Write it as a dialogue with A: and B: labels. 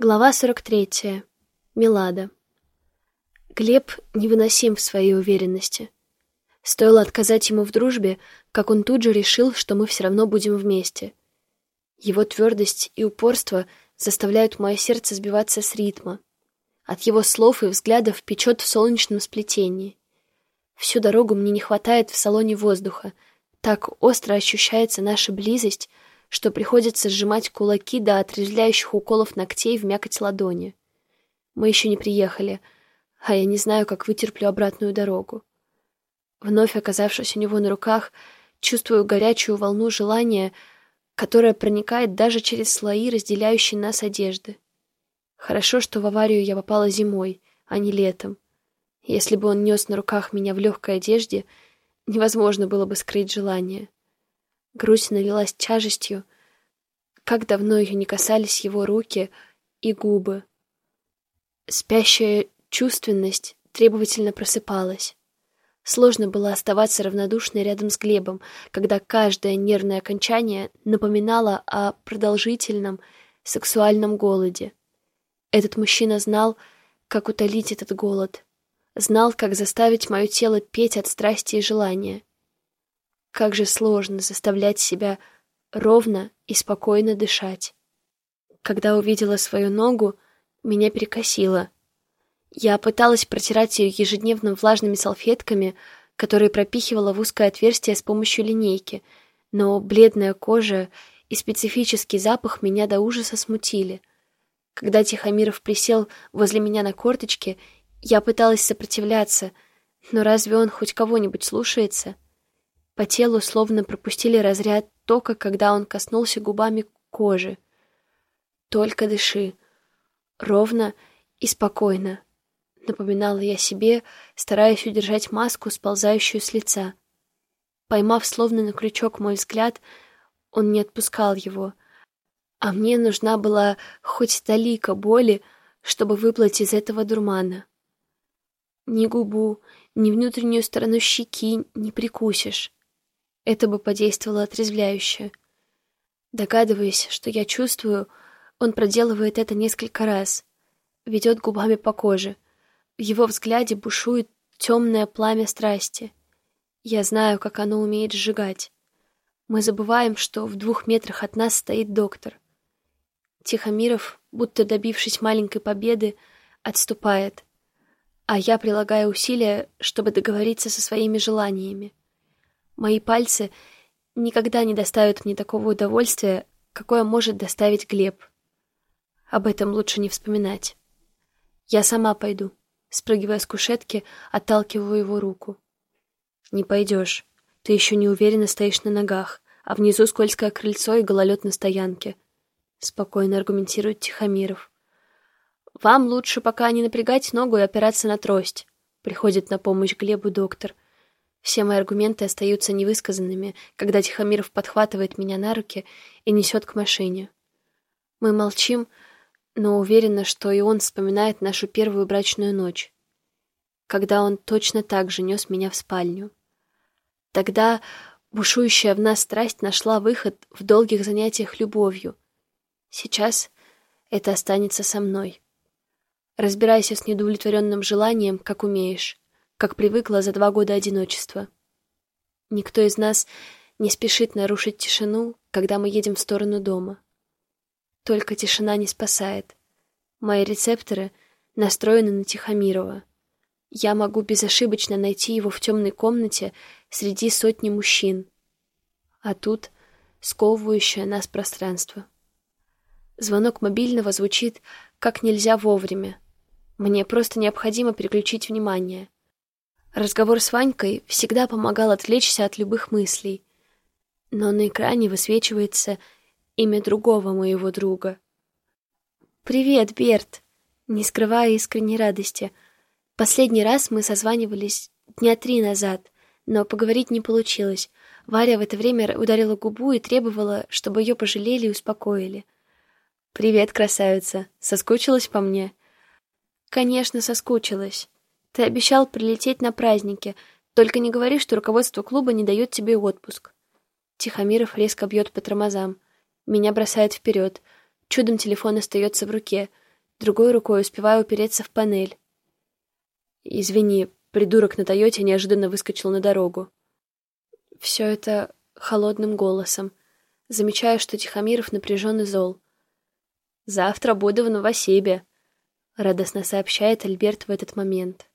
A: Глава 43. Милада. Глеб невыносим в своей уверенности. Стоило отказать ему в дружбе, как он тут же решил, что мы все равно будем вместе. Его твердость и упорство заставляют мое сердце сбиваться с ритма. От его слов и взглядов печет в солнечном сплетении. Всю дорогу мне не хватает в салоне воздуха. Так остро ощущается наша близость — что приходится сжимать кулаки до отрезвляющих уколов ногтей в мякоть ладони. Мы еще не приехали, а я не знаю, как вытерплю обратную дорогу. Вновь оказавшись у него на руках, чувствую горячую волну желания, которая проникает даже через слои, разделяющие нас одежды. Хорошо, что в аварию я попала зимой, а не летом. Если бы он нес на руках меня в легкой одежде, невозможно было бы скрыть желание. Грудь налилась тяжестью. Как давно ее не касались его руки и губы. Спящая чувственность требовательно просыпалась. Сложно было оставаться равнодушной рядом с Глебом, когда каждое нервное окончание напоминало о продолжительном сексуальном голоде. Этот мужчина знал, как утолить этот голод, знал, как заставить мое тело петь от страсти и желания. Как же сложно заставлять себя ровно и спокойно дышать. Когда увидела свою ногу, меня перекосило. Я пыталась протирать ее ежедневно влажными салфетками, которые пропихивала в узкое отверстие с помощью линейки, но бледная кожа и специфический запах меня до ужаса смутили. Когда Тихомиров присел возле меня на корточке, я пыталась сопротивляться, но разве он хоть кого-нибудь слушается?» По телу словно пропустили разряд тока, когда он коснулся губами кожи. «Только дыши. Ровно и спокойно», — напоминала я себе, стараясь удержать маску, сползающую с лица. Поймав словно на крючок мой взгляд, он не отпускал его, а мне нужна была хоть талика боли, чтобы выплыть из этого дурмана. Ни губу, ни внутреннюю сторону щеки не прикусишь. Это бы подействовало отрезвляюще. Догадываясь, что я чувствую, он проделывает это несколько раз, ведет губами по коже. В его взгляде бушует темное пламя страсти. Я знаю, как оно умеет сжигать. Мы забываем, что в двух метрах от нас стоит доктор. Тихомиров, будто добившись маленькой победы, отступает, а я прилагаю усилия, чтобы договориться со своими желаниями. Мои пальцы никогда не доставят мне такого удовольствия, какое может доставить Глеб. Об этом лучше не вспоминать. Я сама пойду. Спрыгивая с кушетки, отталкиваю его руку. Не пойдешь. Ты еще не уверенно стоишь на ногах, а внизу скользкое крыльцо и гололед на стоянке. Спокойно аргументирует Тихомиров. Вам лучше пока не напрягать ногу и опираться на трость. Приходит на помощь Глебу доктор — все мои аргументы остаются невысказанными, когда Тихомиров подхватывает меня на руки и несет к машине. Мы молчим, но уверена, что и он вспоминает нашу первую брачную ночь, когда он точно так же нес меня в спальню. Тогда бушующая в нас страсть нашла выход в долгих занятиях любовью. Сейчас это останется со мной. Разбирайся с недовлетворенным желанием, как умеешь как привыкла за два года одиночества. Никто из нас не спешит нарушить тишину, когда мы едем в сторону дома. Только тишина не спасает. Мои рецепторы настроены на Тихомирова. Я могу безошибочно найти его в темной комнате среди сотни мужчин. А тут сковывающее нас пространство. Звонок мобильного звучит как нельзя вовремя. Мне просто необходимо переключить внимание. Разговор с Ванькой всегда помогал отвлечься от любых мыслей. Но на экране высвечивается имя другого моего друга. «Привет, Берт!» Не скрывая искренней радости. Последний раз мы созванивались дня три назад, но поговорить не получилось. Варя в это время ударила губу и требовала, чтобы ее пожалели и успокоили. «Привет, красавица! Соскучилась по мне?» «Конечно, соскучилась. Ты обещал прилететь на праздники, только не говори, что руководство клуба не дает тебе отпуск. Тихомиров резко бьет по тормозам. Меня бросает вперед. Чудом телефон остается в руке. другой рукой успеваю упереться в панель. Извини, придурок на Тойоте неожиданно выскочил на дорогу. Все это холодным голосом. Замечаю, что Тихомиров напряжен и зол. «Завтра буду в Новосибе», — радостно сообщает Альберт в этот момент.